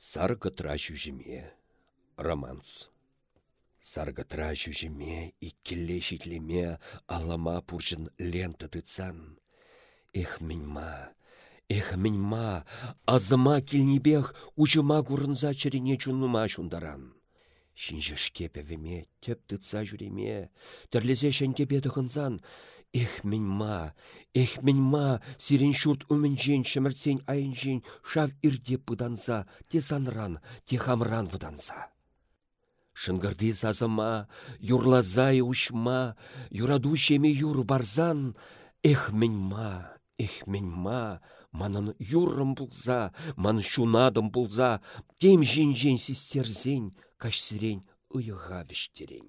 Саргытра жүжіме. Романс. Саргытра жүжіме, иккелле шитлеме, алама пуржын лента тыцан. Эх ма, эх ма, азыма килнебех учыма курынза чырене чуннума шундаран. Шинжешке пәвеме, теп тыца жүреме, тірлесе шәнкепе тұхынзан, Эх ма, эх ма, сирен шурт өмінжен, шыміртсен айынжен, шав ирде пыданса, те санран, те хамран выданса. Шынгырды сазыма, юрлазай ушма, юраду шеме юр барзан, эх ма, эх ма, манын юррым бұлза, ман шунадым бұлза, тем жин-жин систерзен, каш сирен ұйыға вештерен.